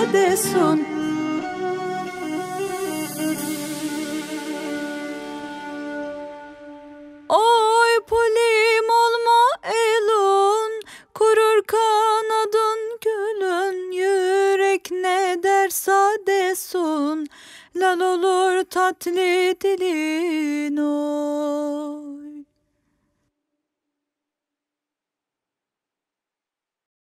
sade Oy polim olma elun Kurur kanadın gülün. Yürek ne der sade son Lal olur tatlı dilim.